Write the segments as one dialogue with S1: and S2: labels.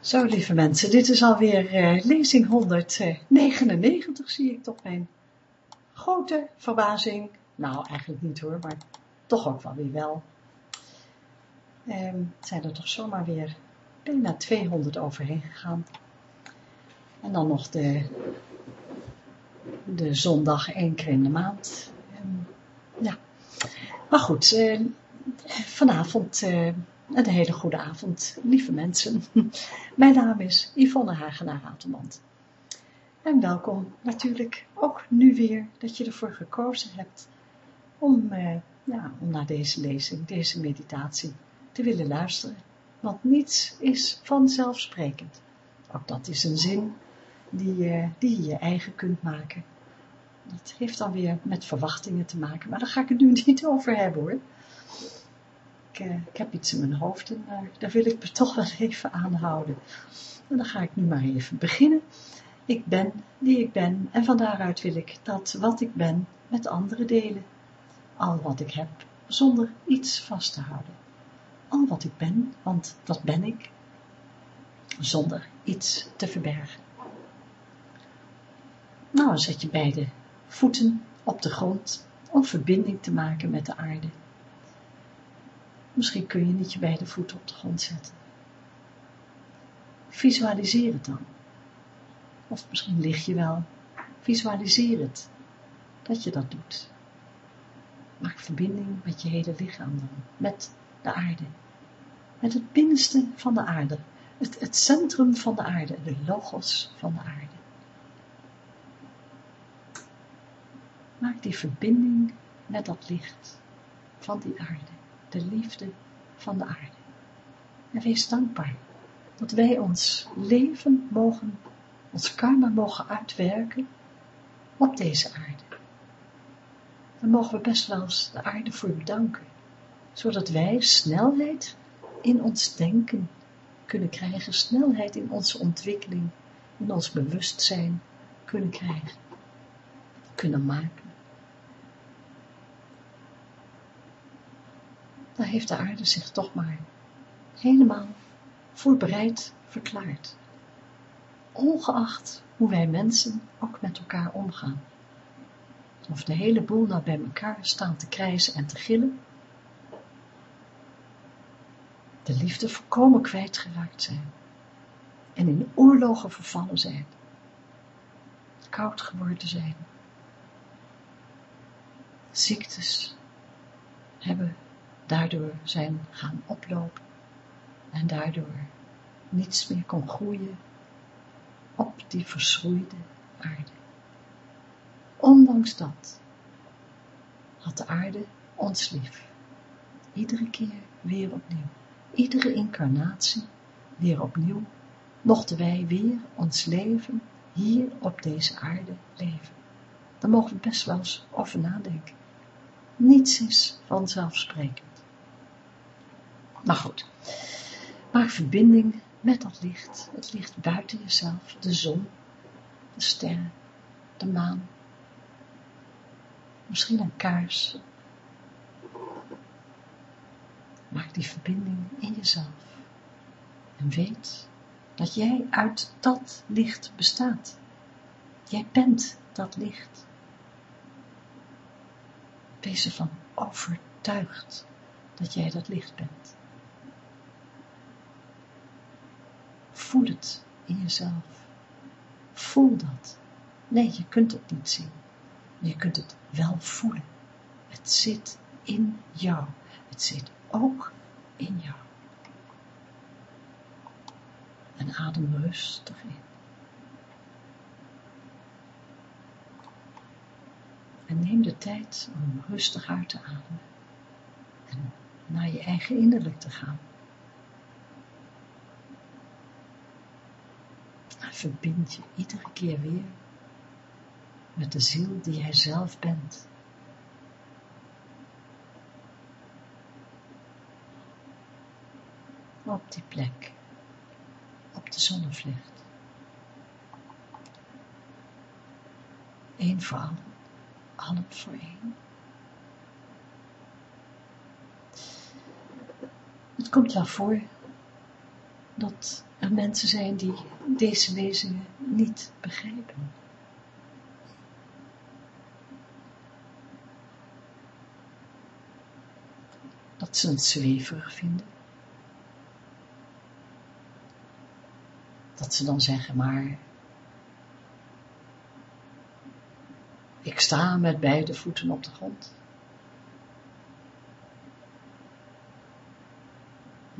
S1: Zo, lieve mensen, dit is alweer uh, lezing 199, zie ik tot mijn grote verbazing. Nou, eigenlijk niet hoor, maar toch ook wel weer wel. Um, zijn er toch zomaar weer bijna 200 overheen gegaan. En dan nog de, de zondag één keer in de maand. Um, ja, maar goed, uh, vanavond... Uh, een hele goede avond, lieve mensen. Mijn naam is Yvonne Hagenaar Atelmand. En welkom natuurlijk ook nu weer dat je ervoor gekozen hebt om, eh, ja, om naar deze lezing, deze meditatie te willen luisteren. Want niets is vanzelfsprekend. Ook dat is een zin die, die je je eigen kunt maken. Dat heeft dan weer met verwachtingen te maken, maar daar ga ik het nu niet over hebben hoor. Eh, ik, heb iets in mijn hoofd en uh, daar wil ik me toch wel even aan houden. En dan ga ik nu maar even beginnen. Ik ben die ik ben en van daaruit wil ik dat wat ik ben met anderen delen. Al wat ik heb, zonder iets vast te houden. Al wat ik ben, want dat ben ik, zonder iets te verbergen. Nou, zet je beide voeten op de grond om verbinding te maken met de aarde. Misschien kun je niet je beide voeten op de grond zetten. Visualiseer het dan. Of misschien lig je wel. Visualiseer het. Dat je dat doet. Maak verbinding met je hele lichaam dan. Met de aarde. Met het binnenste van de aarde. Het, het centrum van de aarde. De logos van de aarde. Maak die verbinding met dat licht van die aarde de liefde van de aarde. En wees dankbaar dat wij ons leven mogen, ons karma mogen uitwerken op deze aarde. Dan mogen we best wel eens de aarde voor bedanken, zodat wij snelheid in ons denken kunnen krijgen, snelheid in onze ontwikkeling, in ons bewustzijn kunnen krijgen, kunnen maken. Heeft de aarde zich toch maar helemaal voorbereid verklaard. Ongeacht hoe wij mensen ook met elkaar omgaan. Of de hele boel nou bij elkaar staan te krijzen en te gillen. De liefde volkomen kwijtgeraakt zijn. En in oorlogen vervallen zijn. Koud geworden zijn. Ziektes hebben daardoor zijn gaan oplopen en daardoor niets meer kon groeien op die verschroeide aarde. Ondanks dat had de aarde ons lief. Iedere keer weer opnieuw. Iedere incarnatie weer opnieuw mochten wij weer ons leven hier op deze aarde leven. Daar mogen we best wel eens over nadenken. Niets is vanzelfsprekend. Maar goed, maak verbinding met dat licht, het licht buiten jezelf, de zon, de sterren, de maan, misschien een kaars. Maak die verbinding in jezelf en weet dat jij uit dat licht bestaat. Jij bent dat licht. Wees ervan overtuigd dat jij dat licht bent. Voel het in jezelf. Voel dat. Nee, je kunt het niet zien. je kunt het wel voelen. Het zit in jou. Het zit ook in jou. En adem rustig in. En neem de tijd om rustig uit te ademen. En naar je eigen innerlijk te gaan. Verbind je iedere keer weer met de ziel die jij zelf bent. Op die plek, op de zonnevlecht. Eén voor allen, allen voor één. Het komt wel voor dat er mensen zijn die deze lezingen niet begrijpen. Dat ze het zweverig vinden. Dat ze dan zeggen, maar ik sta met beide voeten op de grond.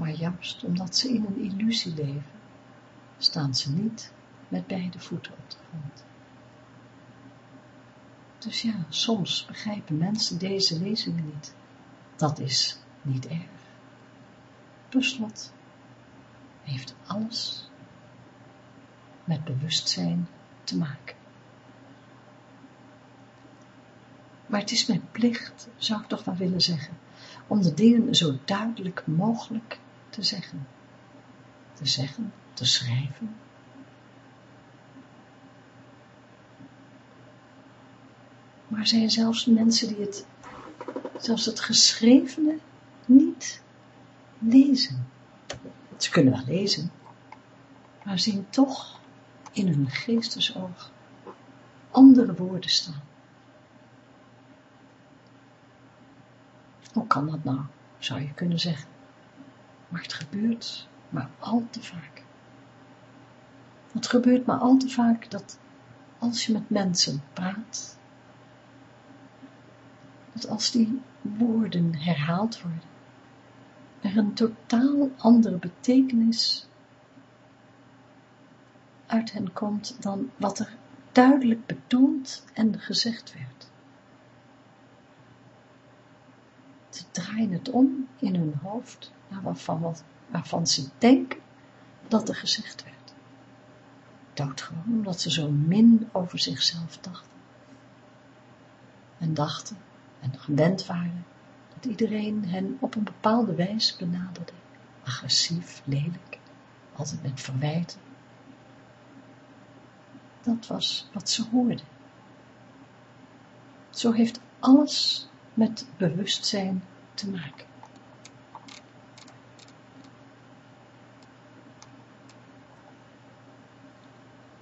S1: Maar juist omdat ze in een illusie leven, staan ze niet met beide voeten op de grond. Dus ja, soms begrijpen mensen deze lezingen niet. Dat is niet erg. Per heeft alles met bewustzijn te maken. Maar het is mijn plicht, zou ik toch wel willen zeggen, om de dingen zo duidelijk mogelijk te zeggen. Te zeggen, te schrijven. Maar er zijn zelfs mensen die het, zelfs het geschrevene, niet lezen. Ze kunnen wel lezen, maar zien toch in hun geestesoog andere woorden staan. Hoe kan dat nou, zou je kunnen zeggen. Maar het gebeurt maar al te vaak. Het gebeurt maar al te vaak dat als je met mensen praat, dat als die woorden herhaald worden, er een totaal andere betekenis uit hen komt dan wat er duidelijk betoond en gezegd werd. Ze draaien het om in hun hoofd waarvan, waarvan ze denken dat er gezegd werd. Doodgewoon, omdat ze zo min over zichzelf dachten. En dachten en gewend waren dat iedereen hen op een bepaalde wijze benaderde. Agressief, lelijk, altijd met verwijten. Dat was wat ze hoorden. Zo heeft alles met bewustzijn te maken.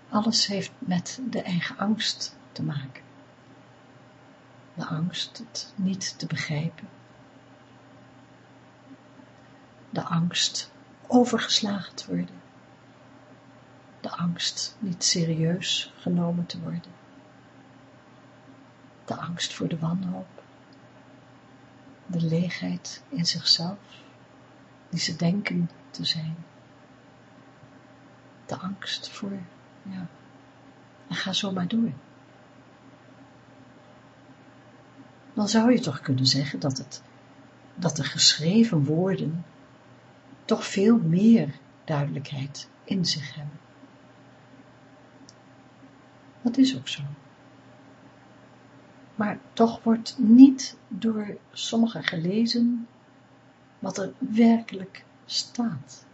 S1: Alles heeft met de eigen angst te maken. De angst het niet te begrijpen. De angst overgeslagen te worden. De angst niet serieus genomen te worden. De angst voor de wanhoop. De leegheid in zichzelf, die ze denken te zijn. De angst voor ja. En ga zo maar door. Dan zou je toch kunnen zeggen dat, het, dat de geschreven woorden toch veel meer duidelijkheid in zich hebben. Dat is ook zo. Maar toch wordt niet door sommigen gelezen wat er werkelijk staat.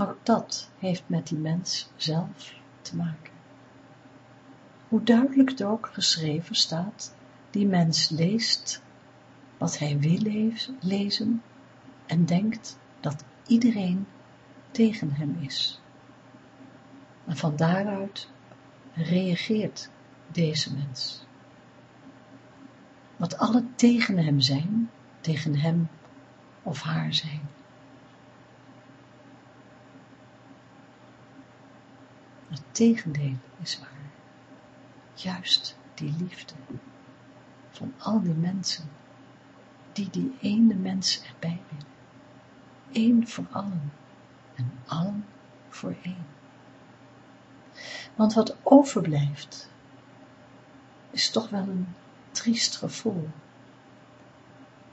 S1: Ook dat heeft met die mens zelf te maken. Hoe duidelijk het ook geschreven staat, die mens leest wat hij wil lezen en denkt dat iedereen tegen hem is. En van daaruit reageert deze mens. Wat alle tegen hem zijn, tegen hem of haar zijn. Het tegendeel is waar. Juist die liefde van al die mensen die die ene mens erbij willen. Eén voor allen en allen voor één. Want wat overblijft is toch wel een triest gevoel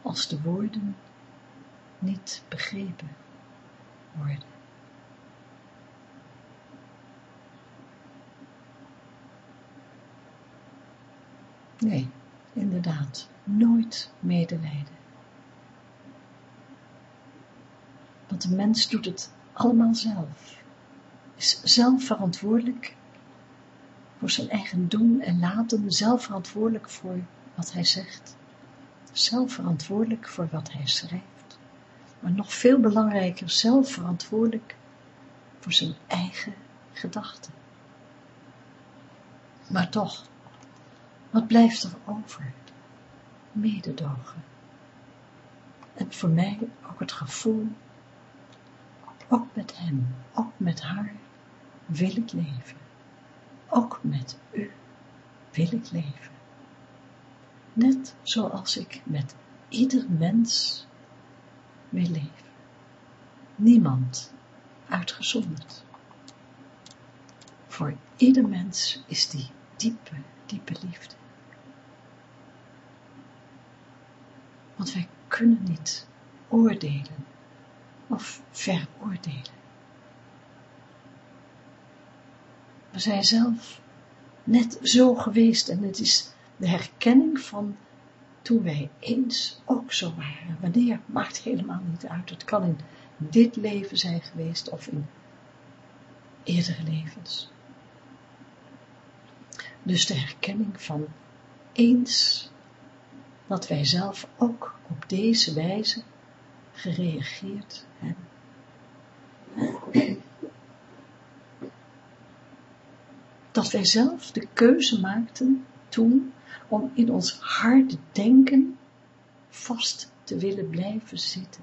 S1: als de woorden niet begrepen worden. Nee, inderdaad, nooit medelijden. Want de mens doet het allemaal zelf, is zelf verantwoordelijk voor zijn eigen doen en laten, zelf verantwoordelijk voor wat hij zegt, zelf verantwoordelijk voor wat hij schrijft, maar nog veel belangrijker zelf verantwoordelijk voor zijn eigen gedachten. Maar toch, wat blijft er over? Mededogen. En voor mij ook het gevoel, ook met hem, ook met haar wil ik leven. Ook met u wil ik leven. Net zoals ik met ieder mens wil leven. Niemand uitgezonderd. Voor ieder mens is die diepe, diepe liefde. Want wij kunnen niet oordelen of veroordelen. We zijn zelf net zo geweest en het is de herkenning van toen wij eens ook zo waren. Wanneer, maakt helemaal niet uit. Het kan in dit leven zijn geweest of in eerdere levens. Dus de herkenning van eens dat wij zelf ook op deze wijze gereageerd hebben. Dat wij zelf de keuze maakten toen om in ons harde denken vast te willen blijven zitten.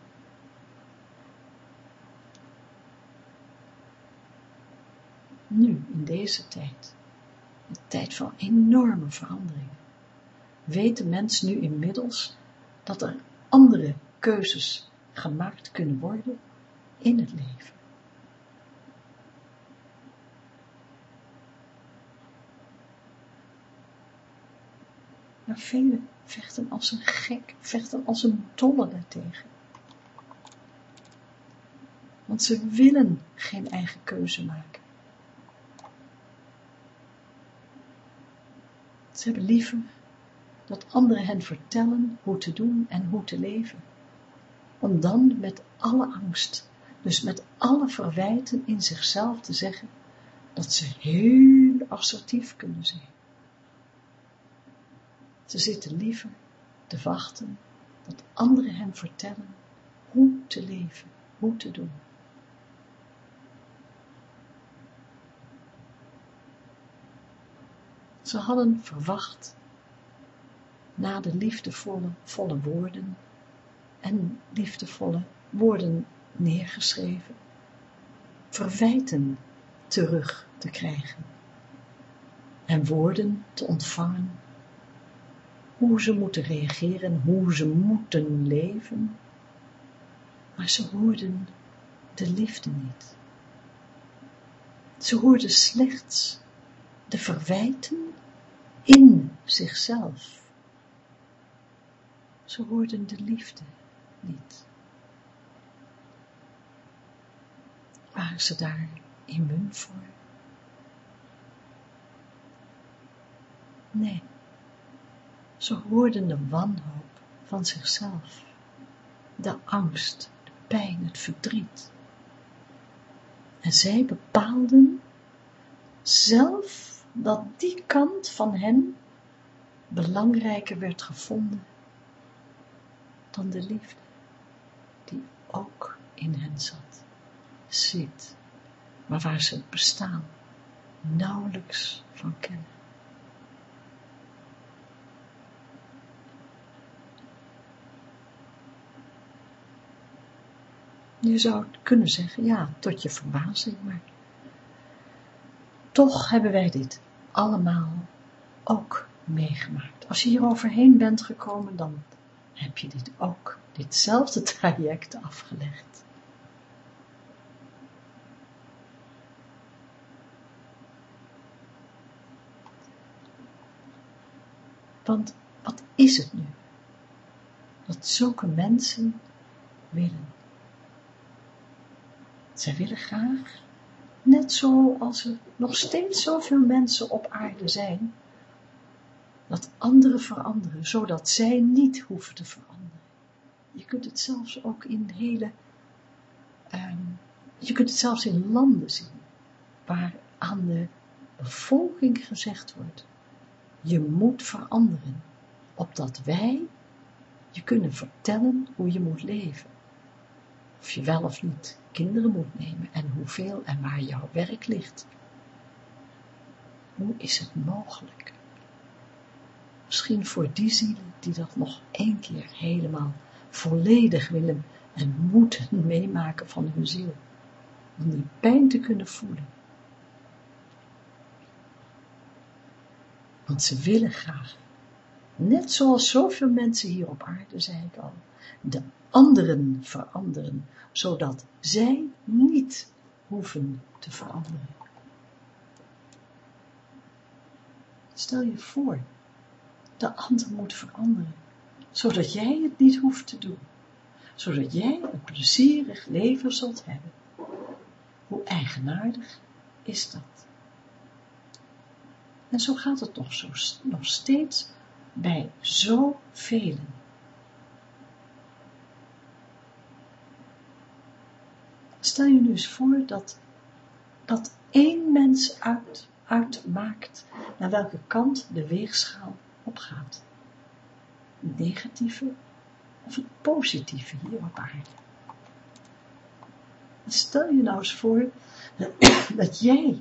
S1: Nu, in deze tijd, een tijd van enorme veranderingen, weet de mens nu inmiddels dat er andere keuzes gemaakt kunnen worden in het leven. Maar velen vechten als een gek, vechten als een dolle daartegen. Want ze willen geen eigen keuze maken. Ze hebben liever dat anderen hen vertellen hoe te doen en hoe te leven. Om dan met alle angst, dus met alle verwijten in zichzelf te zeggen, dat ze heel assertief kunnen zijn. Ze zitten liever te wachten dat anderen hen vertellen hoe te leven, hoe te doen. Ze hadden verwacht, na de liefdevolle volle woorden en liefdevolle woorden neergeschreven, verwijten terug te krijgen en woorden te ontvangen hoe ze moeten reageren, hoe ze moeten leven, maar ze hoorden de liefde niet. Ze hoorden slechts de verwijten in zichzelf. Ze hoorden de liefde niet. Waren ze daar immuun voor? Nee. Ze hoorden de wanhoop van zichzelf, de angst, de pijn, het verdriet. En zij bepaalden zelf dat die kant van hen belangrijker werd gevonden dan de liefde die ook in hen zat, zit, maar waar ze het bestaan nauwelijks van kennen. Je zou kunnen zeggen, ja, tot je verbazing, maar toch hebben wij dit allemaal ook meegemaakt. Als je hier overheen bent gekomen, dan heb je dit ook, ditzelfde traject afgelegd. Want wat is het nu? Dat zulke mensen willen zij willen graag, net zoals er nog steeds zoveel mensen op aarde zijn, dat anderen veranderen, zodat zij niet hoeven te veranderen. Je kunt het zelfs ook in hele, ehm, je kunt het zelfs in landen zien, waar aan de bevolking gezegd wordt, je moet of je wel of niet kinderen moet nemen en hoeveel en waar jouw werk ligt. Hoe is het mogelijk? Misschien voor die zielen die dat nog één keer helemaal volledig willen en moeten meemaken van hun ziel. Om die pijn te kunnen voelen. Want ze willen graag, net zoals zoveel mensen hier op aarde, zei ik al, de anderen veranderen, zodat zij niet hoeven te veranderen. Stel je voor, de ander moet veranderen, zodat jij het niet hoeft te doen, zodat jij een plezierig leven zult hebben. Hoe eigenaardig is dat? En zo gaat het nog, zo, nog steeds bij zoveel. Stel je nu eens voor dat, dat één mens uit, uitmaakt naar welke kant de weegschaal opgaat. Het negatieve of het positieve hier op aarde. Stel je nou eens voor dat jij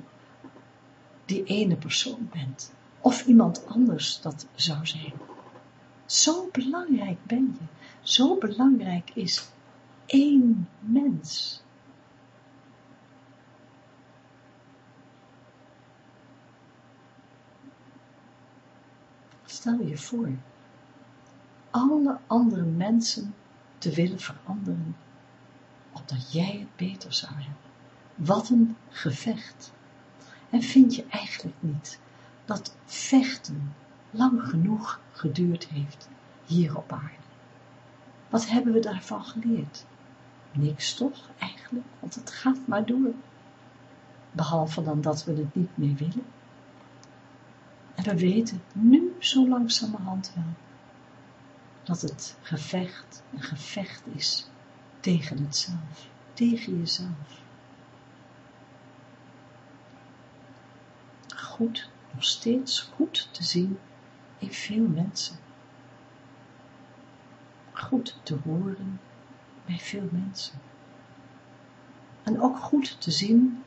S1: die ene persoon bent. Of iemand anders dat zou zijn. Zo belangrijk ben je. Zo belangrijk is één mens. Stel je voor, alle andere mensen te willen veranderen, opdat jij het beter zou hebben. Wat een gevecht. En vind je eigenlijk niet dat vechten lang genoeg geduurd heeft hier op aarde? Wat hebben we daarvan geleerd? Niks toch eigenlijk, want het gaat maar door. Behalve dan dat we het niet meer willen. En we weten nu zo langzamerhand wel dat het gevecht een gevecht is tegen het zelf, tegen jezelf. goed, nog steeds goed te zien in veel mensen. Goed te horen bij veel mensen. En ook goed te zien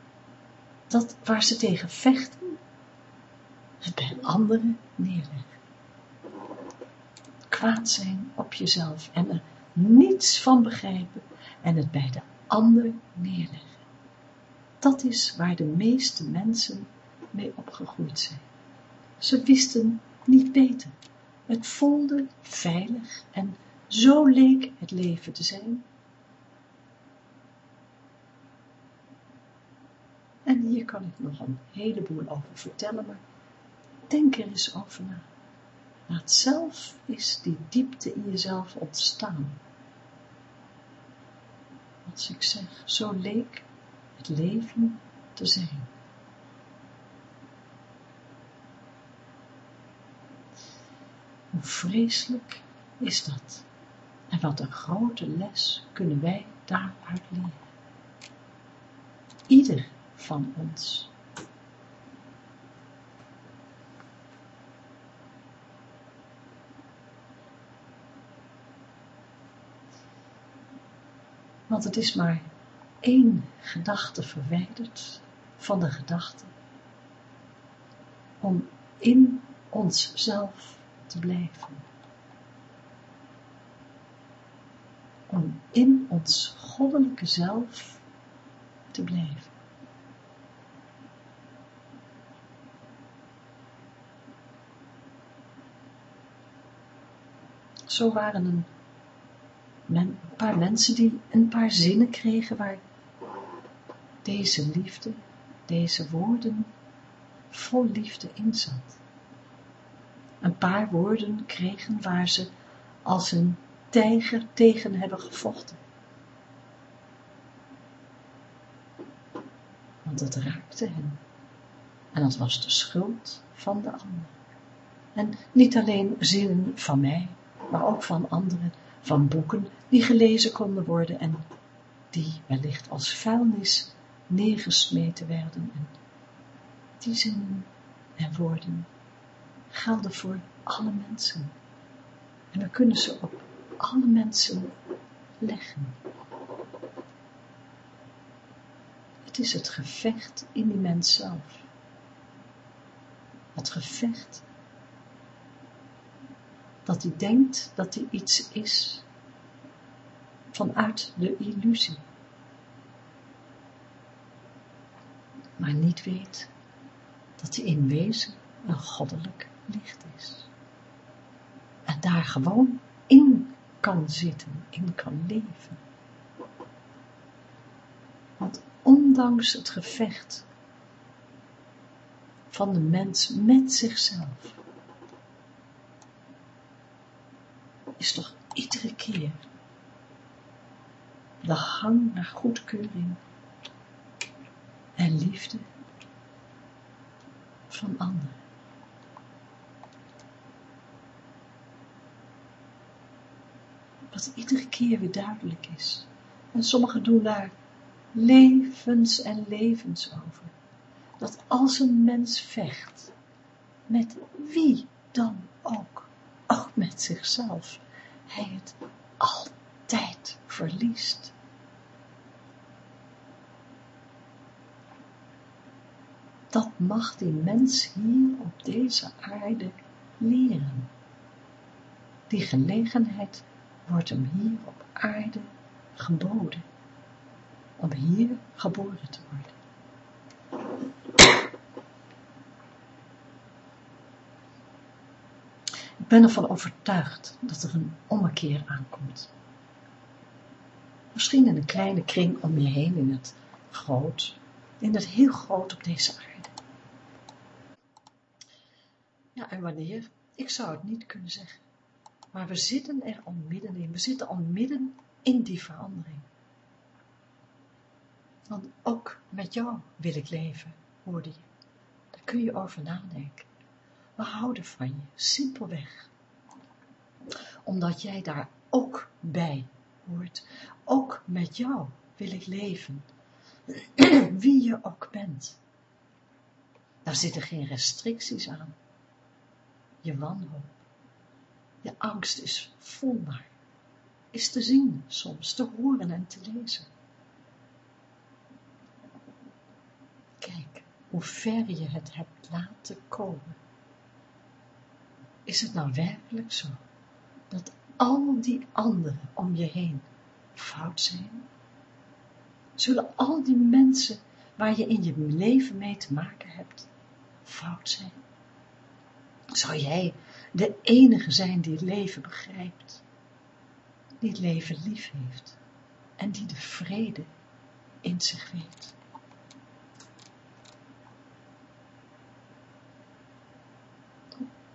S1: dat waar ze tegen vechten, het bij anderen neerleggen. Kwaad zijn op jezelf en er niets van begrijpen en het bij de ander neerleggen. Dat is waar de meeste mensen mee opgegroeid zijn. Ze wisten niet beter. Het voelde veilig en zo leek het leven te zijn. En hier kan ik nog een heleboel over vertellen, maar denk er eens over na. Laat zelf is die diepte in jezelf ontstaan. Als ik zeg, zo leek het leven te zijn. Hoe vreselijk is dat? En wat een grote les kunnen wij daaruit leren. Ieder van ons. Want het is maar één gedachte verwijderd van de gedachte om in onszelf te blijven. Om in ons goddelijke zelf te blijven. Zo waren een, een paar mensen die een paar zinnen kregen waar deze liefde, deze woorden vol liefde in zat een paar woorden kregen waar ze als een tijger tegen hebben gevochten. Want het raakte hen. En dat was de schuld van de ander. En niet alleen zinnen van mij, maar ook van anderen, van boeken die gelezen konden worden en die wellicht als vuilnis neergesmeten werden. En die zinnen en woorden gelden voor alle mensen. En we kunnen ze op alle mensen leggen. Het is het gevecht in die mens zelf. Het gevecht dat hij denkt dat hij iets is vanuit de illusie. Maar niet weet dat hij in wezen een goddelijk licht is. En daar gewoon in kan zitten, in kan leven. Want ondanks het gevecht van de mens met zichzelf, is toch iedere keer de hang naar goedkeuring en liefde van anderen. Wat iedere keer weer duidelijk is. En sommigen doen daar levens en levens over. Dat als een mens vecht, met wie dan ook, ook met zichzelf, hij het altijd verliest. Dat mag die mens hier op deze aarde leren. Die gelegenheid wordt hem hier op aarde geboden, om hier geboren te worden. Ik ben ervan overtuigd dat er een ommekeer aankomt. Misschien in een kleine kring om je heen, in het groot, in het heel groot op deze aarde. Ja, en wanneer? Ik zou het niet kunnen zeggen. Maar we zitten er al middenin. We zitten al midden in die verandering. Want ook met jou wil ik leven, hoorde je. Daar kun je over nadenken. We houden van je, simpelweg. Omdat jij daar ook bij hoort. Ook met jou wil ik leven. Wie je ook bent. Daar zitten geen restricties aan. Je wanhoop. Je angst is voelbaar. Is te zien soms, te horen en te lezen. Kijk hoe ver je het hebt laten komen. Is het nou werkelijk zo, dat al die anderen om je heen fout zijn? Zullen al die mensen waar je in je leven mee te maken hebt, fout zijn? Zou jij de enige zijn die het leven begrijpt, die het leven lief heeft en die de vrede in zich weet?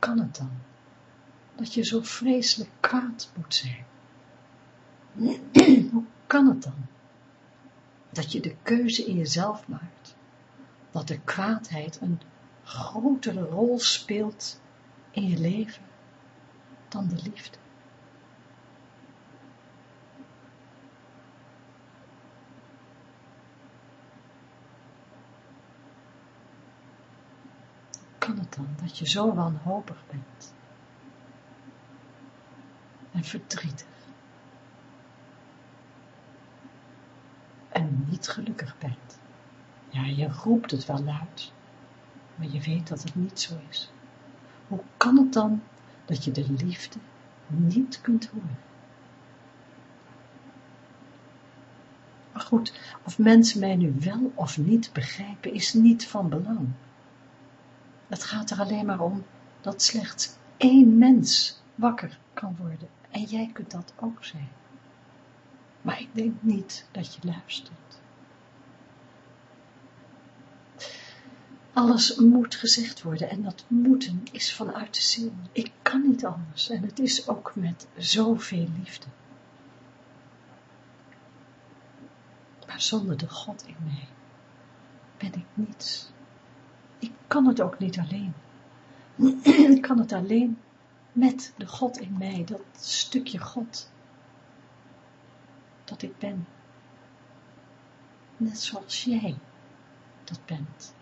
S1: Kan het dan? Dat je zo vreselijk kwaad moet zijn? Hoe kan het dan? Dat je de keuze in jezelf maakt. Dat de kwaadheid een grotere rol speelt in je leven dan de liefde. Dat je zo wanhopig bent? En verdrietig. En niet gelukkig bent. Ja, je roept het wel luid, maar je weet dat het niet zo is. Hoe kan het dan dat je de liefde niet kunt horen? Maar goed, of mensen mij nu wel of niet begrijpen, is niet van belang. Het gaat er alleen maar om dat slechts één mens wakker kan worden. En jij kunt dat ook zijn. Maar ik denk niet dat je luistert. Alles moet gezegd worden en dat moeten is vanuit de ziel. Ik kan niet anders en het is ook met zoveel liefde. Maar zonder de God in mij ben ik niets kan het ook niet alleen. ik kan het alleen met de God in mij, dat stukje God, dat ik ben. Net zoals jij dat bent.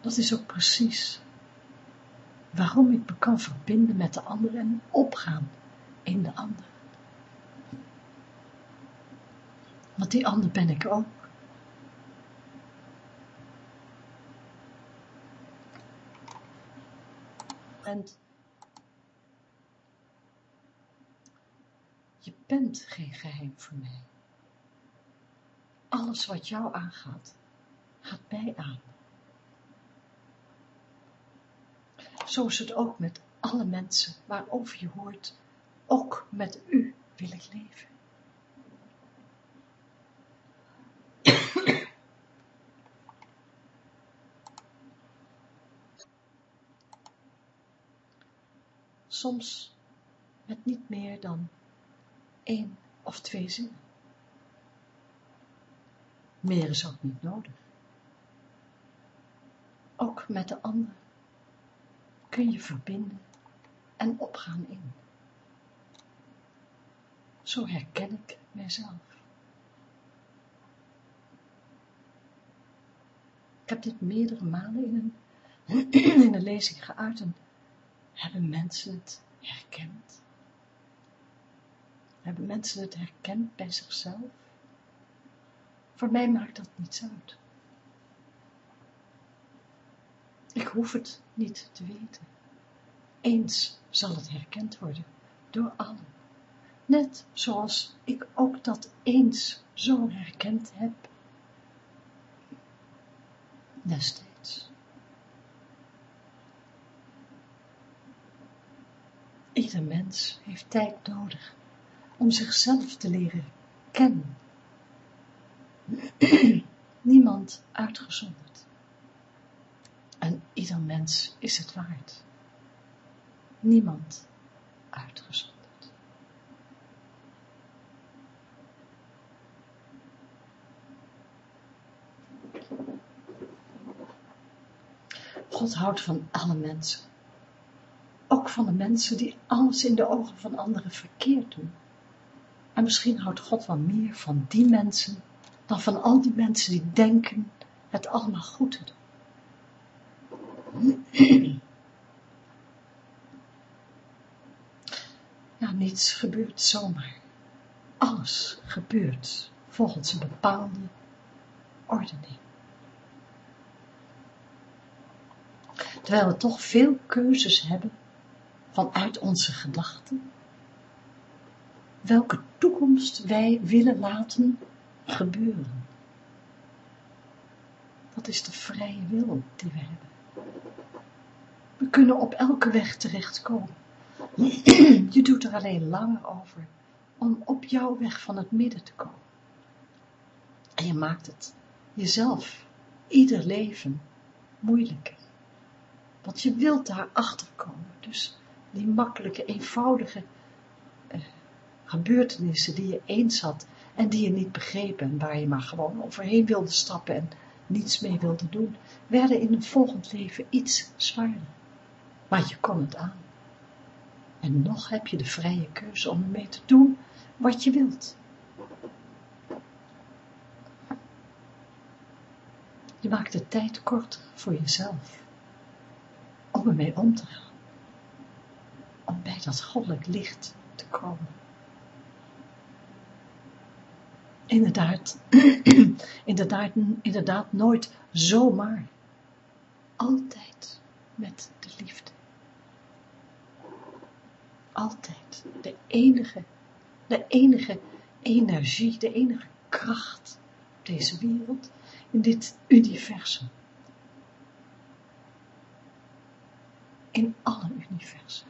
S1: Dat is ook precies waarom ik me kan verbinden met de ander en opgaan in de ander. Want die ander ben ik ook. En je bent geen geheim voor mij. Alles wat jou aangaat, gaat mij aan. Zo is het ook met alle mensen waarover je hoort, ook met u wil ik leven. Soms met niet meer dan één of twee zinnen. Meer is ook niet nodig. Ook met de ander kun je verbinden en opgaan in. Zo herken ik mijzelf. Ik heb dit meerdere malen in een, in een lezing geuit en hebben mensen het herkend? Hebben mensen het herkend bij zichzelf? Voor mij maakt dat niets uit. Ik hoef het niet te weten. Eens zal het herkend worden door allen. Net zoals ik ook dat eens zo herkend heb. Destijds. Ieder mens heeft tijd nodig om zichzelf te leren kennen. Niemand uitgezonderd. En ieder mens is het waard. Niemand uitgezonderd. God houdt van alle mensen. Ook van de mensen die alles in de ogen van anderen verkeerd doen. En misschien houdt God wel meer van die mensen dan van al die mensen die denken het allemaal goed te doen. Ja, niets gebeurt zomaar. Alles gebeurt volgens een bepaalde ordening. Terwijl we toch veel keuzes hebben vanuit onze gedachten, welke toekomst wij willen laten gebeuren. Dat is de vrije wil die we hebben. We kunnen op elke weg terechtkomen. Je doet er alleen langer over om op jouw weg van het midden te komen. En je maakt het jezelf, ieder leven, moeilijker. Want je wilt daar achter komen. Dus die makkelijke, eenvoudige uh, gebeurtenissen die je eens had en die je niet begreep en waar je maar gewoon overheen wilde stappen en niets mee wilde doen, werden in het volgend leven iets zwaarder. Maar je kon het aan. En nog heb je de vrije keuze om ermee te doen wat je wilt. Je maakt de tijd korter voor jezelf. Om ermee om te gaan. Om bij dat goddelijk licht te komen. Inderdaad, inderdaad, inderdaad nooit zomaar. Altijd met de liefde. Altijd de enige, de enige energie, de enige kracht op deze wereld, in dit universum. In alle universen.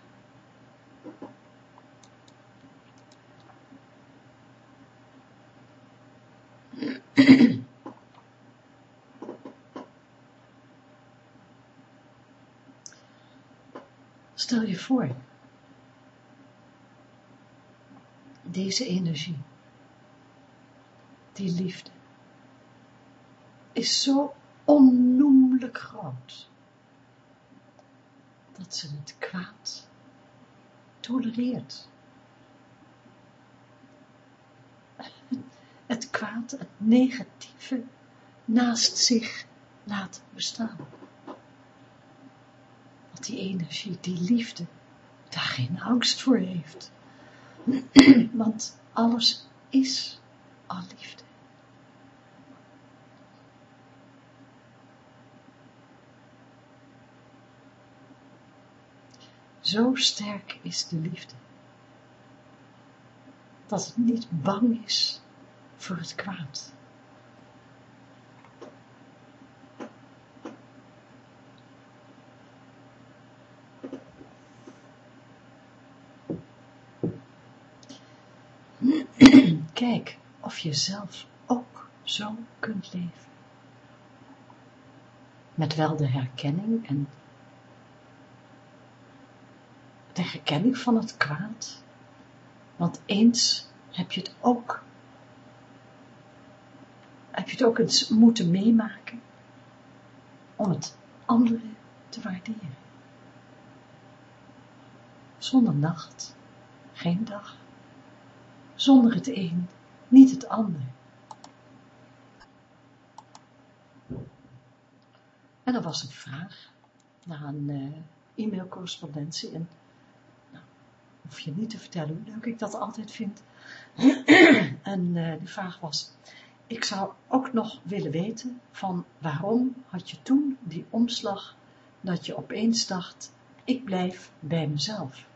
S1: Stel je voor, deze energie, die liefde, is zo onnoemelijk groot, dat ze het kwaad tolereert. Het kwaad, het negatieve, naast zich laat bestaan die energie, die liefde, daar geen angst voor heeft. Want alles is al liefde. Zo sterk is de liefde, dat het niet bang is voor het kwaad. Kijk of je zelf ook zo kunt leven. Met wel de herkenning en de herkenning van het kwaad. Want eens heb je het ook, heb je het ook eens moeten meemaken om het andere te waarderen. Zonder nacht, geen dag. Zonder het een, niet het ander. En er was een vraag na een uh, e-mailcorrespondentie en hoef je niet te vertellen hoe leuk ik dat altijd vind. en uh, die vraag was, ik zou ook nog willen weten van waarom had je toen die omslag dat je opeens dacht, ik blijf bij mezelf.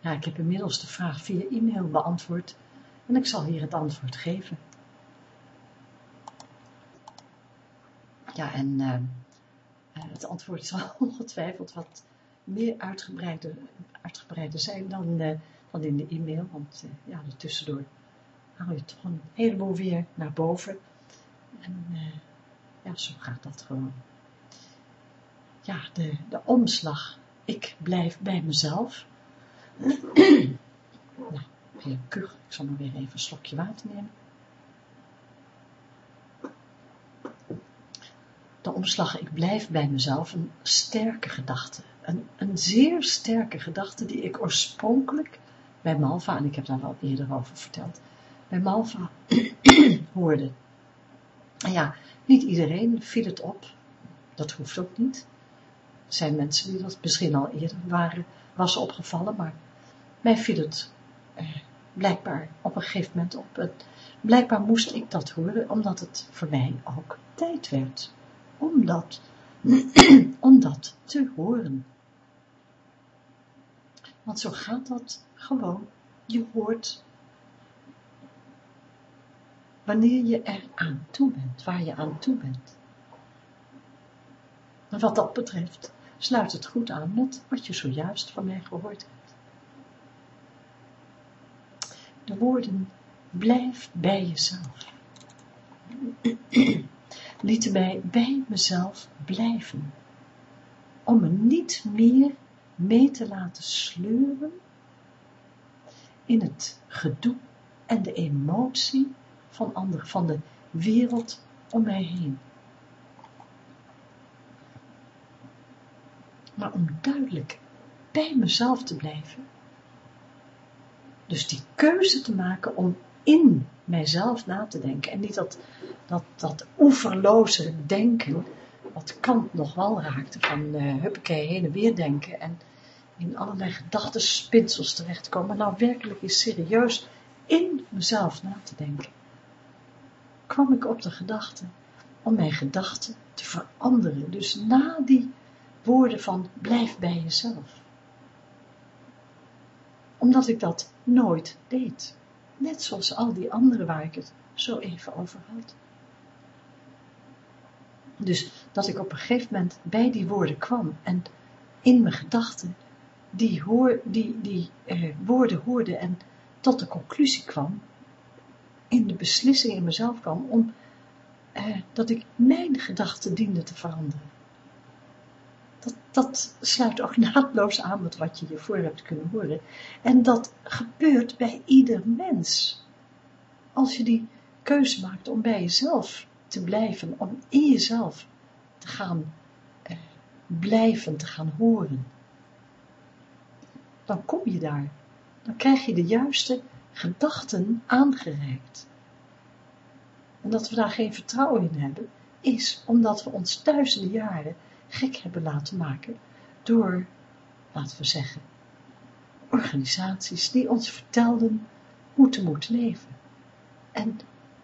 S1: Ja, ik heb inmiddels de vraag via e-mail beantwoord en ik zal hier het antwoord geven. Ja, en uh, het antwoord zal ongetwijfeld wat meer uitgebreider, zijn dan, uh, dan in de e-mail, want uh, ja, tussendoor haal je toch een heleboel weer naar boven. En uh, ja, zo gaat dat gewoon. Ja, de, de omslag. Ik blijf bij mezelf. nou, heel. Ik zal nog weer even een slokje water nemen. De omslag, ik blijf bij mezelf, een sterke gedachte een, een zeer sterke gedachte die ik oorspronkelijk bij Malva, en ik heb daar wel eerder over verteld, bij Malva hoorde. Ja, niet iedereen viel het op, dat hoeft ook niet. Er zijn mensen die dat misschien al eerder waren, was opgevallen, maar mij viel het eh, blijkbaar op een gegeven moment op. Blijkbaar moest ik dat horen, omdat het voor mij ook tijd werd. Om dat, om dat te horen. Want zo gaat dat gewoon. Je hoort wanneer je er aan toe bent, waar je aan toe bent. En wat dat betreft sluit het goed aan met wat je zojuist van mij gehoord hebt. De woorden, blijf bij jezelf. Lieten mij bij mezelf blijven, om me niet meer mee te laten sleuren in het gedoe en de emotie van anderen, van de wereld om mij heen. Maar om duidelijk bij mezelf te blijven, dus die keuze te maken om in mijzelf na te denken en niet dat, dat, dat oeverloze denken wat Kant nog wel raakte, van uh, huppakee heen en weer denken en in allerlei gedachtenspinsels terechtkomen, nou werkelijk eens serieus in mezelf na te denken, kwam ik op de gedachte om mijn gedachten te veranderen, dus na die woorden van blijf bij jezelf. Omdat ik dat nooit deed, net zoals al die anderen waar ik het zo even over had. Dus dat ik op een gegeven moment bij die woorden kwam en in mijn gedachten die, hoor, die, die eh, woorden hoorde en tot de conclusie kwam, in de beslissing in mezelf kwam, om eh, dat ik mijn gedachten diende te veranderen. Dat, dat sluit ook naadloos aan met wat je hiervoor hebt kunnen horen. En dat gebeurt bij ieder mens. Als je die keuze maakt om bij jezelf te blijven, om in jezelf te gaan blijven, te gaan horen. Dan kom je daar. Dan krijg je de juiste gedachten aangereikt. En dat we daar geen vertrouwen in hebben, is omdat we ons duizenden jaren gek hebben laten maken door, laten we zeggen, organisaties die ons vertelden hoe te moeten leven. En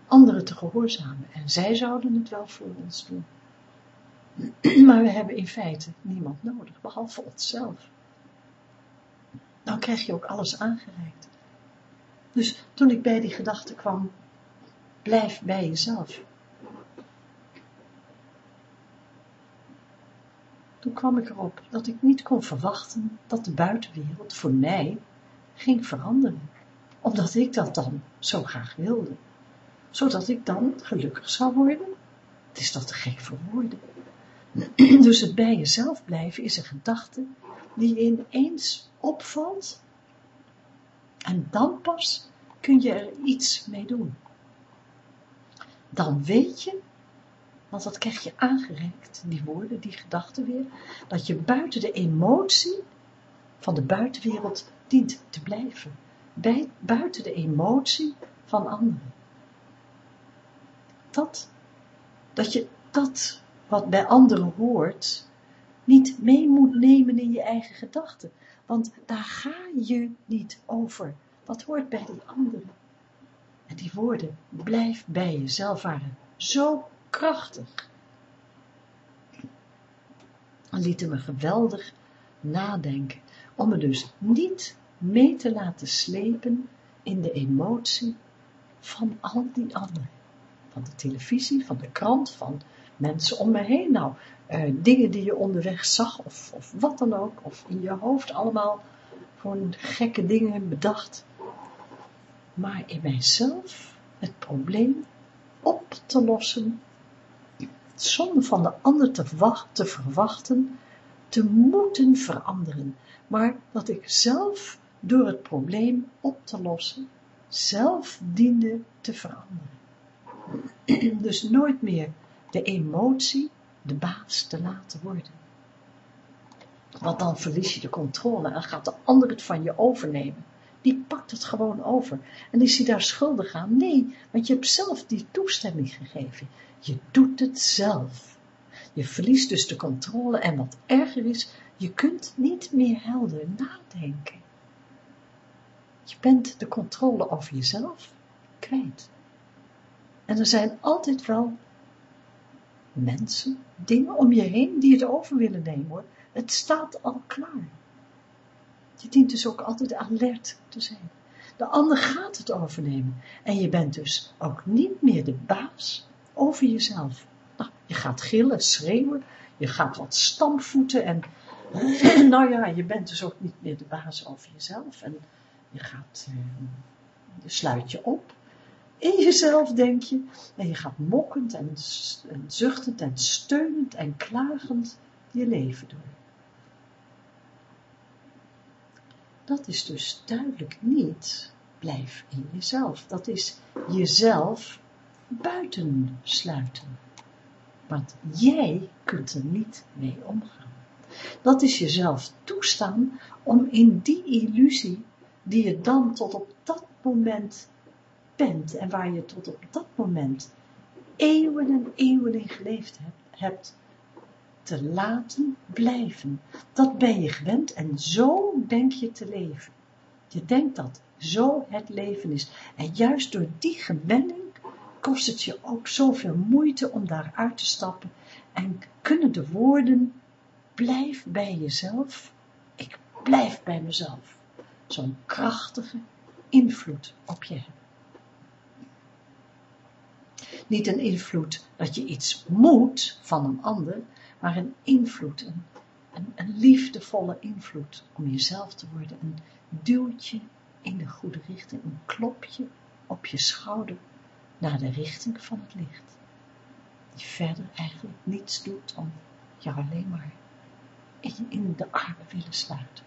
S1: anderen te gehoorzamen. En zij zouden het wel voor ons doen. Maar we hebben in feite niemand nodig, behalve onszelf. Dan krijg je ook alles aangereikt. Dus toen ik bij die gedachte kwam, blijf bij jezelf. Toen kwam ik erop dat ik niet kon verwachten dat de buitenwereld voor mij ging veranderen, omdat ik dat dan zo graag wilde, zodat ik dan gelukkig zou worden. Het is toch te gek voor. Dus het bij jezelf blijven is een gedachte die ineens opvalt en dan pas kun je er iets mee doen. Dan weet je, want dat krijg je aangereikt, die woorden, die gedachten weer, dat je buiten de emotie van de buitenwereld dient te blijven. Bij, buiten de emotie van anderen. Dat, dat je dat wat bij anderen hoort, niet mee moet nemen in je eigen gedachten. Want daar ga je niet over. Dat hoort bij die anderen. En die woorden, blijf bij jezelf, waren zo krachtig. En lieten me geweldig nadenken, om me dus niet mee te laten slepen in de emotie van al die anderen. Van de televisie, van de krant, van mensen om me heen. Nou, eh, dingen die je onderweg zag, of, of wat dan ook, of in je hoofd allemaal gewoon gekke dingen bedacht. Maar in mijzelf het probleem op te lossen, zonder van de ander te, te verwachten, te moeten veranderen, maar dat ik zelf door het probleem op te lossen, zelf diende te veranderen. Dus nooit meer de emotie de baas te laten worden. Want dan verlies je de controle en gaat de ander het van je overnemen. Die pakt het gewoon over. En is hij daar schuldig aan? Nee, want je hebt zelf die toestemming gegeven. Je doet het zelf. Je verliest dus de controle en wat erger is, je kunt niet meer helder nadenken. Je bent de controle over jezelf kwijt. En er zijn altijd wel mensen, dingen om je heen die het over willen nemen hoor. Het staat al klaar. Je dient dus ook altijd alert te zijn. De ander gaat het overnemen. En je bent dus ook niet meer de baas over jezelf. Nou, je gaat gillen, schreeuwen, je gaat wat stampvoeten en nou ja, je bent dus ook niet meer de baas over jezelf. En je gaat, eh, je sluit je op in jezelf, denk je, en je gaat mokkend en, en zuchtend en steunend en klagend je leven door. Dat is dus duidelijk niet blijf in jezelf. Dat is jezelf buitensluiten. Want jij kunt er niet mee omgaan. Dat is jezelf toestaan om in die illusie die je dan tot op dat moment en waar je tot op dat moment eeuwen en eeuwen in geleefd hebt, hebt te laten blijven. Dat ben je gewend en zo denk je te leven. Je denkt dat zo het leven is. En juist door die gewenning kost het je ook zoveel moeite om daaruit te stappen en kunnen de woorden blijf bij jezelf, ik blijf bij mezelf, zo'n krachtige invloed op je hebben. Niet een invloed dat je iets moet van een ander, maar een invloed, een, een, liefdevolle invloed om jezelf te worden, een duwtje in de goede richting, een klopje op je schouder naar de richting van het licht, die verder eigenlijk niets doet dan jou alleen maar in de armen willen sluiten,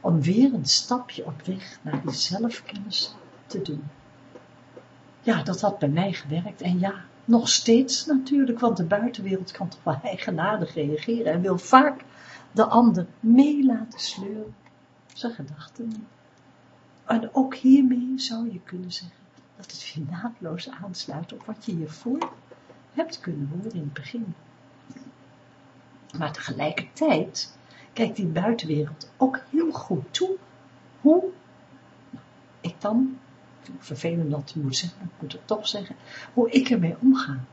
S1: om weer een stapje op weg naar die zelfkennis te doen ja, dat had bij mij gewerkt. En ja, nog steeds natuurlijk, want de buitenwereld kan toch wel eigenaardig reageren en wil vaak de ander mee laten sleuren. Zijn gedachten. En ook hiermee zou je kunnen zeggen dat het weer naadloos aansluit op wat je hiervoor hebt kunnen horen in het begin. Maar tegelijkertijd kijkt die buitenwereld ook heel goed toe hoe ik dan, vervelend dat te moeten zeggen, ik moet het toch zeggen, hoe ik ermee omga.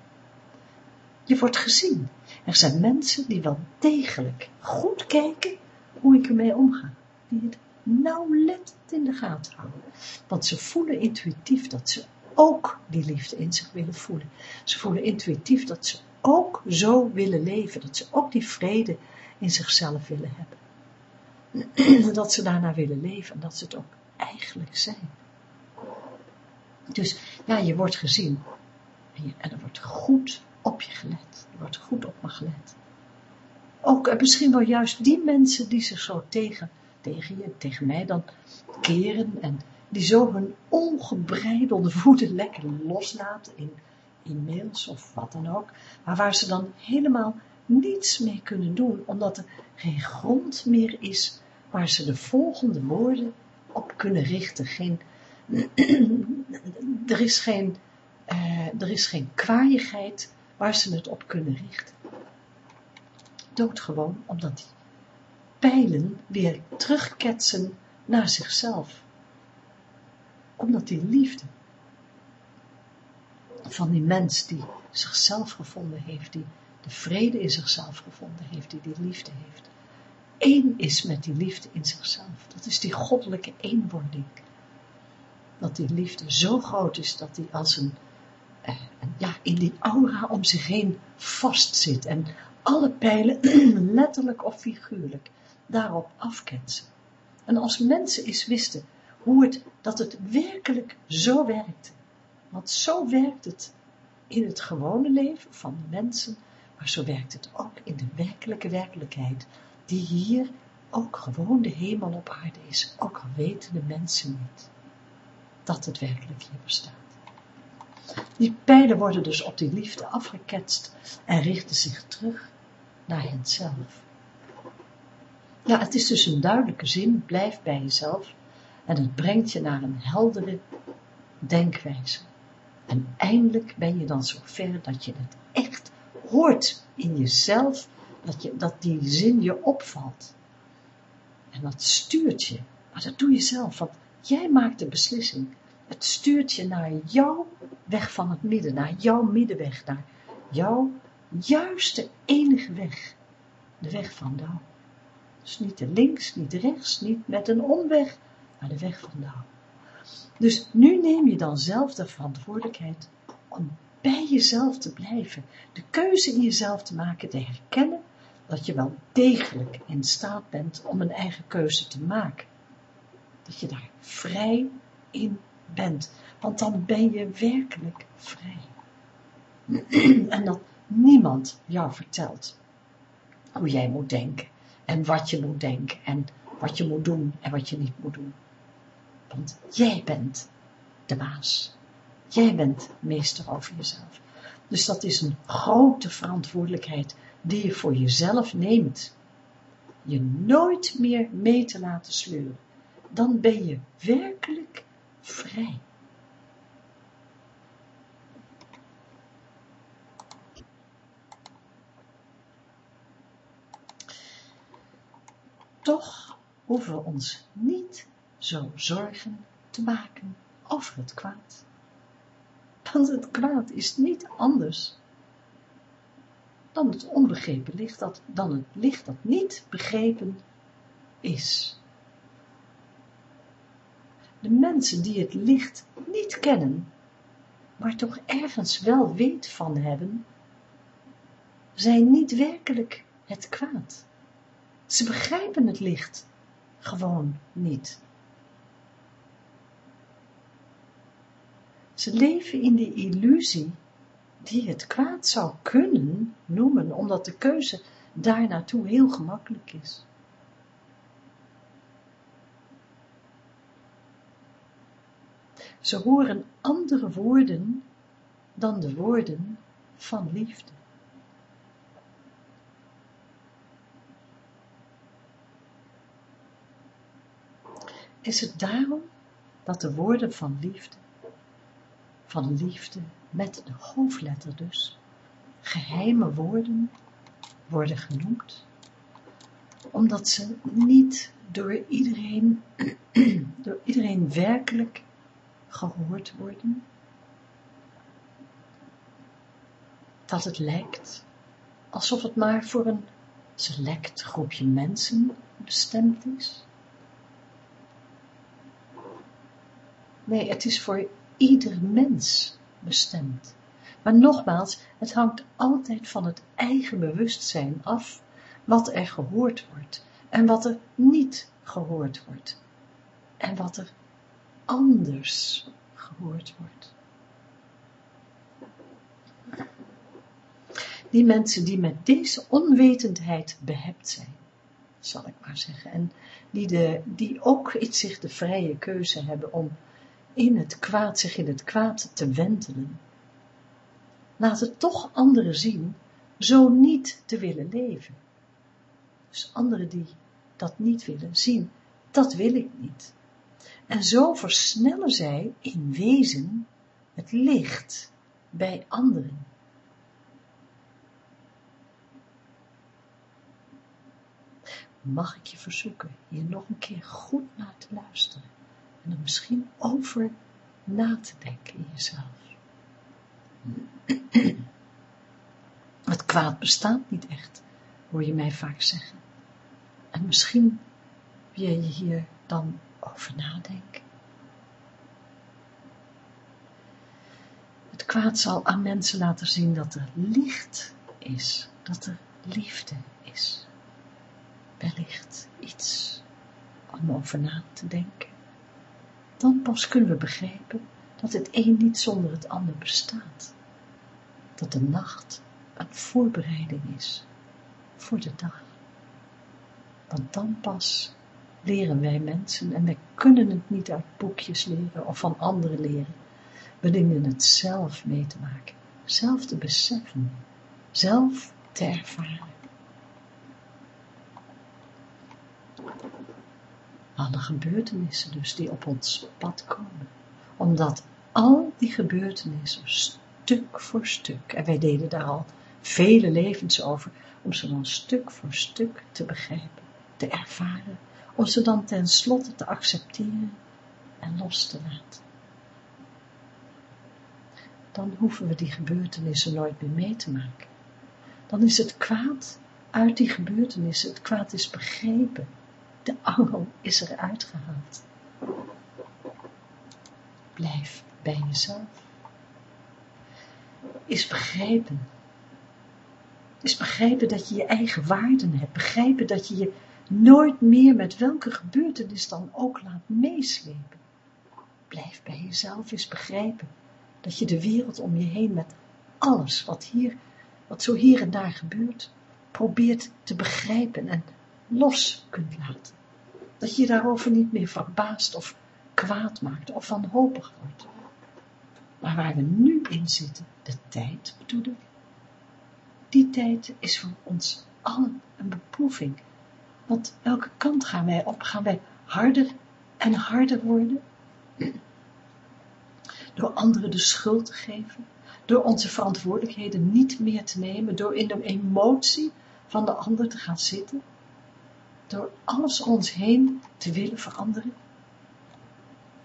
S1: Je wordt gezien. Er zijn mensen die wel degelijk goed kijken hoe ik ermee omga. Die het nauwlettend in de gaten houden. Want ze voelen intuïtief dat ze ook die liefde in zich willen voelen. Ze voelen intuïtief dat ze ook zo willen leven. Dat ze ook die vrede in zichzelf willen hebben. Dat ze daarna willen leven en dat ze het ook eigenlijk zijn. Dus ja, je wordt gezien en, er wordt goed op je gelet. Er wordt goed op me gelet. Ook en misschien wel juist die mensen die zich zo tegen, tegen je, tegen mij dan keren en die zo hun ongebreidelde voeten lekker loslaten in, in mails of wat dan ook, maar waar ze dan helemaal niets mee kunnen doen, omdat er geen grond meer is waar ze de volgende woorden op kunnen richten. Geen, er, is geen, uh, er is geen kwaaiigheid waar ze het op kunnen richten. Doodgewoon omdat die pijlen weer terugketsen naar zichzelf. Omdat die liefde van die mens die zichzelf gevonden heeft, die de vrede in zichzelf gevonden heeft, die die liefde heeft, één is met die liefde in zichzelf. Dat is die goddelijke eenwording. Dat die liefde zo groot is dat die als een, eh, ja, in die aura om zich heen vastzit en alle pijlen, letterlijk of figuurlijk, daarop afketsen. En als mensen eens wisten hoe het, dat het werkelijk zo werkt, want zo werkt het in het gewone leven van de mensen, maar zo werkt het ook in de werkelijke werkelijkheid, die hier ook gewoon de hemel op aarde is, ook al weten de mensen niet dat het werkelijk hier bestaat. Die pijlen worden dus op die liefde afgeketst en richten zich terug naar henzelf. Ja, het is dus een duidelijke zin, blijf bij jezelf en het brengt je naar een heldere denkwijze. En eindelijk ben je dan zo ver dat je het echt hoort in jezelf, dat, je, dat die zin je opvalt. En dat stuurt je, maar dat doe je zelf, want jij maakt de beslissing. Het stuurt je naar jouw weg van het midden, naar jouw middenweg, naar jouw juiste enige weg. De weg van Douw. Dus niet de links, niet de rechts, niet met een omweg, maar de weg van Douw. Dus nu neem je dan zelf de verantwoordelijkheid om bij jezelf te blijven, de keuze in jezelf te maken, te herkennen dat je wel degelijk in staat bent om een eigen keuze te maken. Dat je daar vrij in bent, want dan ben je werkelijk vrij. En dat niemand jou vertelt hoe jij moet denken en wat je moet denken en wat je moet doen en wat je niet moet doen. Want jij bent de baas. Jij bent meester over jezelf. Dus dat is een grote verantwoordelijkheid die je voor jezelf neemt. Je nooit meer mee te laten sleuren. Dan ben je werkelijk vrij. Toch hoeven we ons niet zo zorgen te maken over het kwaad. Want het kwaad is niet anders dan het onbegrepen licht, dat, dan het licht dat niet begrepen is. De die het licht niet kennen, maar toch ergens wel weet van hebben, zijn niet werkelijk het kwaad. Ze begrijpen het licht gewoon niet. Ze leven in de illusie die het kwaad zou kunnen noemen, omdat de keuze daar naartoe heel gemakkelijk is. Ze horen andere woorden dan de woorden van liefde. Is het daarom dat de woorden van liefde, van liefde met de hoofdletter dus, geheime woorden worden genoemd, omdat ze niet door iedereen, door iedereen werkelijk gehoord worden, dat het lijkt alsof het maar voor een select groepje mensen bestemd is. Nee, het is voor ieder mens bestemd. Maar nogmaals, het hangt altijd van het eigen bewustzijn af wat er gehoord wordt en wat er niet gehoord wordt en wat er anders gehoord wordt. Die mensen die met deze onwetendheid behept zijn, zal ik maar zeggen, en die, de, die ook in zich de vrije keuze hebben om in het kwaad, zich in het kwaad te wentelen, laten toch anderen zien zo niet te willen leven. Dus anderen die dat niet willen zien, dat wil ik niet. En zo versnellen zij in wezen het licht bij anderen. Mag ik je verzoeken hier nog een keer goed naar te luisteren en er misschien over na te denken in jezelf. Het kwaad bestaat niet echt, hoor je mij vaak zeggen. En misschien wil je hier dan over nadenken. Het kwaad zal aan mensen laten zien dat er licht is, dat er liefde is. Wellicht iets om over na te denken. Dan pas kunnen we begrijpen dat het een niet zonder het ander bestaat. Dat de nacht een voorbereiding is voor de dag. Want dan pas leren wij mensen, en wij kunnen het niet uit boekjes leren of van anderen leren. We dienen het zelf mee te maken, zelf te beseffen, zelf te ervaren. Alle gebeurtenissen dus die op ons pad komen, omdat al die gebeurtenissen stuk voor stuk, en wij deden daar al vele levens over, om ze dan stuk voor stuk te begrijpen, te ervaren, om ze dan tenslotte te accepteren en los te laten. Dan hoeven we die gebeurtenissen nooit meer mee te maken. Dan is het kwaad uit die gebeurtenissen, het kwaad is begrepen, de angel is eruit gehaald. Blijf bij jezelf. Is begrijpen. Is begrijpen dat je je eigen waarden hebt. Begrijpen dat je je nooit meer met welke gebeurtenis dan ook laat meeslepen. Blijf bij jezelf is begrijpen dat je de wereld om je heen met alles wat hier, wat zo hier en daar gebeurt, probeert te begrijpen en los kunt laten. Dat je daarover niet meer verbaasd of kwaad maakt of wanhopig wordt. Maar waar we nu in zitten, de tijd bedoel ik, die tijd is voor ons allen een beproeving. Want welke kant gaan wij op? Gaan wij harder en harder worden? Door anderen de schuld te geven? Door onze verantwoordelijkheden niet meer te nemen? Door in de emotie van de ander te gaan zitten? door alles om ons heen te willen veranderen?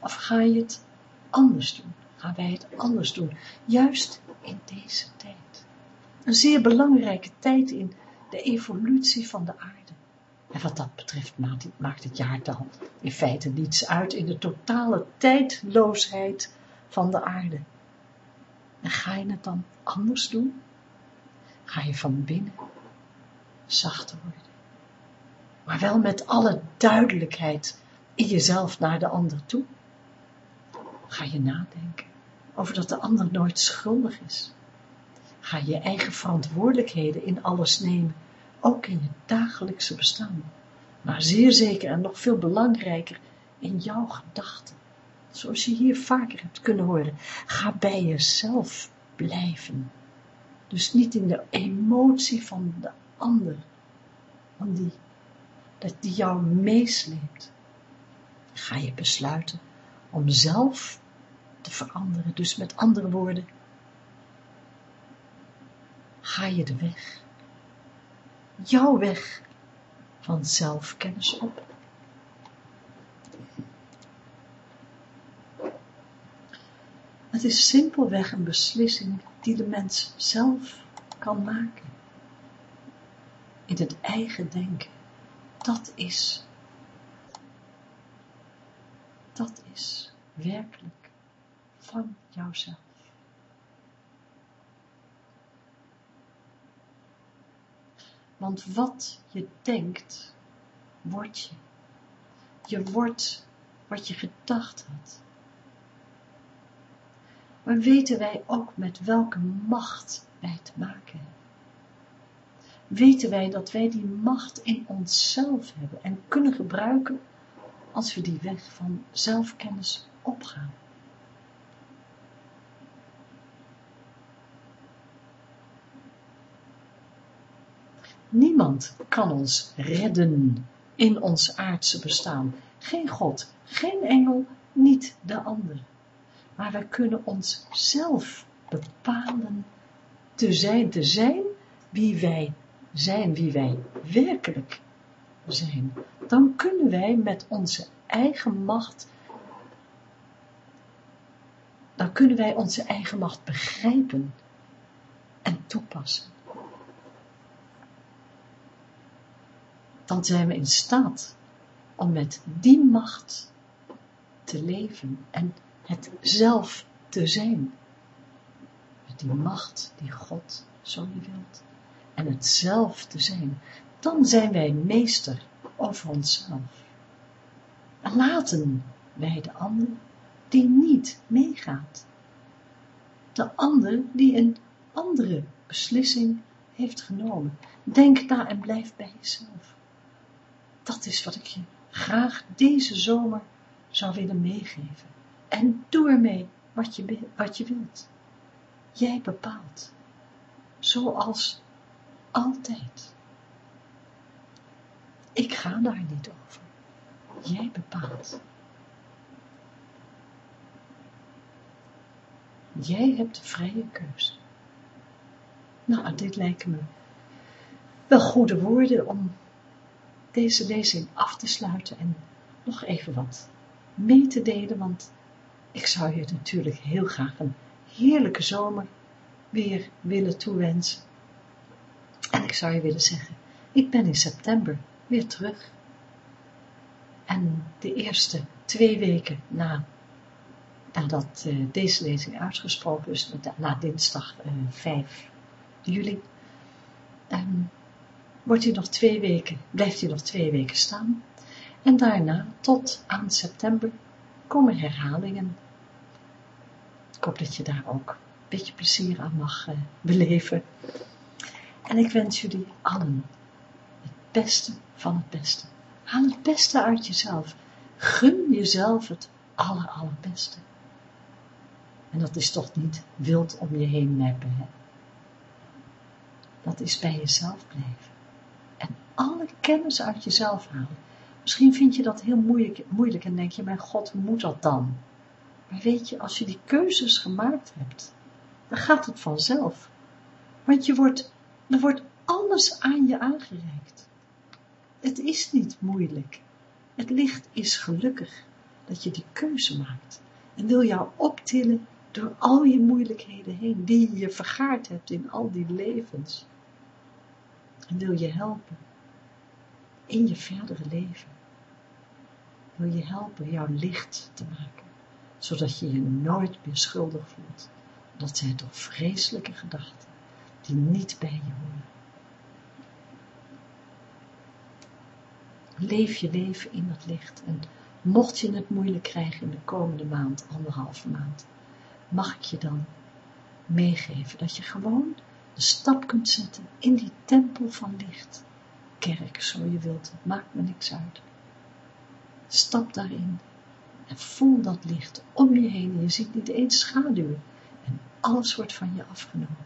S1: Of ga je het anders doen? Gaan wij het anders doen? Juist in deze tijd. Een zeer belangrijke tijd in de evolutie van de aarde. En wat dat betreft maakt het jaartal in feite niets uit in de totale tijdloosheid van de aarde. En ga je het dan anders doen? Ga je van binnen zachter worden? maar wel met alle duidelijkheid in jezelf naar de ander toe. Ga je nadenken over dat de ander nooit schuldig is. Ga je eigen verantwoordelijkheden in alles nemen, ook in je dagelijkse bestaan, maar zeer zeker en nog veel belangrijker in jouw gedachten. Zoals je hier vaker hebt kunnen horen, ga bij jezelf blijven. Dus niet in de emotie van de ander, want die dat die jou meesleept, ga je besluiten om zelf te veranderen. Dus met andere woorden, ga je de weg, jouw weg van zelfkennis op. Het is simpelweg een beslissing die de mens zelf kan maken. In het eigen denken. Dat is, dat is werkelijk van jouzelf. Want wat je denkt, word je. Je wordt wat je gedacht had. Maar weten wij ook met welke macht wij te maken hebben? Weten wij dat wij die macht in onszelf hebben en kunnen gebruiken als we die weg van zelfkennis opgaan? Niemand kan ons redden in ons aardse bestaan. Geen God, geen engel, niet de ander. Maar wij kunnen ons zelf bepalen te zijn, te zijn wie wij zijn, wie wij werkelijk zijn. Dan kunnen wij met onze eigen macht, dan kunnen wij onze eigen macht begrijpen en toepassen. Dan zijn we in staat om met die macht te leven en het zelf te zijn. Met die macht die God zo niet wilt. En het zelf te zijn. Dan zijn wij meester over onszelf. En laten wij de ander die niet meegaat. De ander die een andere beslissing heeft genomen. Denk na en blijf bij jezelf. Dat is wat ik je graag deze zomer zou willen meegeven. En doe ermee wat je, wat je wilt. Jij bepaalt. Zoals altijd. Ik ga daar niet over. Jij bepaalt. Jij hebt de vrije keuze. Nou, dit lijken me wel goede woorden om deze lezing af te sluiten en nog even wat mee te delen, want ik zou je natuurlijk heel graag een heerlijke zomer weer willen toewensen. En ik zou je willen zeggen, ik ben in september weer terug. En de eerste twee weken na, nadat uh, deze lezing uitgesproken is, na dinsdag uh, eh, 5 juli, um, wordt hij nog twee weken, blijft hij nog twee weken staan. En daarna, tot aan september, komen herhalingen. Ik hoop dat je daar ook een beetje plezier aan mag uh, beleven. En ik wens jullie allen het beste van het beste. Haal het beste uit jezelf. Gun jezelf het aller, allerbeste. En dat is toch niet wild om je heen neppen, hè? Dat is bij jezelf blijven alle kennis uit jezelf halen. Misschien vind je dat heel moeilijk, moeilijk en denk je, mijn God, hoe moet dat dan? Maar weet je, als je die keuzes gemaakt hebt, dan gaat het vanzelf. Want je wordt, er wordt alles aan je aangereikt. Het is niet moeilijk. Het licht is gelukkig dat je die keuze maakt en wil jou optillen door al je moeilijkheden heen, die je vergaard hebt in al die levens. En wil je helpen in je verdere leven. Wil je helpen jouw licht te maken, zodat je je nooit meer schuldig voelt. Dat zijn toch vreselijke gedachten, die niet bij je horen. Leef je leven in dat licht en mocht je het moeilijk krijgen in de komende maand, anderhalve maand, mag ik je dan meegeven dat je gewoon de stap kunt zetten in die tempel van licht kerk, zo je wilt, maakt me niks uit. Stap daarin en voel dat licht om je heen. Je ziet niet eens schaduwen en alles wordt van je afgenomen.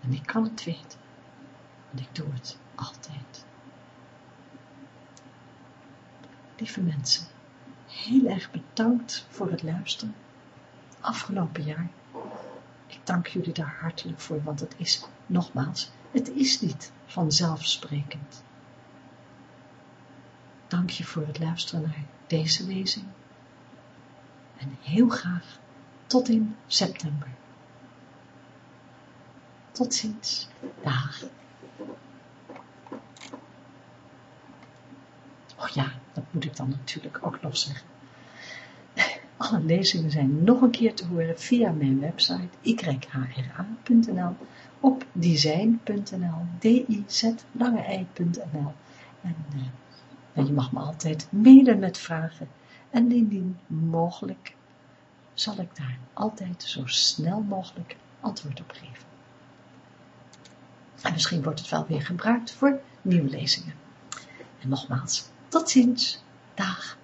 S1: En ik kan het weten, en ik doe het altijd. Lieve mensen, heel erg bedankt voor het luisteren. Afgelopen jaar. Ik dank jullie daar hartelijk voor, want het is, nogmaals, het is niet vanzelfsprekend. Dank je voor het luisteren naar deze lezing. En heel graag tot in september. Tot ziens. Dag. Oh ja, dat moet ik dan natuurlijk ook nog zeggen. Alle lezingen zijn nog een keer te horen via mijn website yhra.nl op design.nl, d-i-z-lange-i.nl en uh, je mag me altijd mailen met vragen en indien mogelijk zal ik daar altijd zo snel mogelijk antwoord op geven. En misschien wordt het wel weer gebruikt voor nieuwe lezingen. En nogmaals, tot ziens. Dag.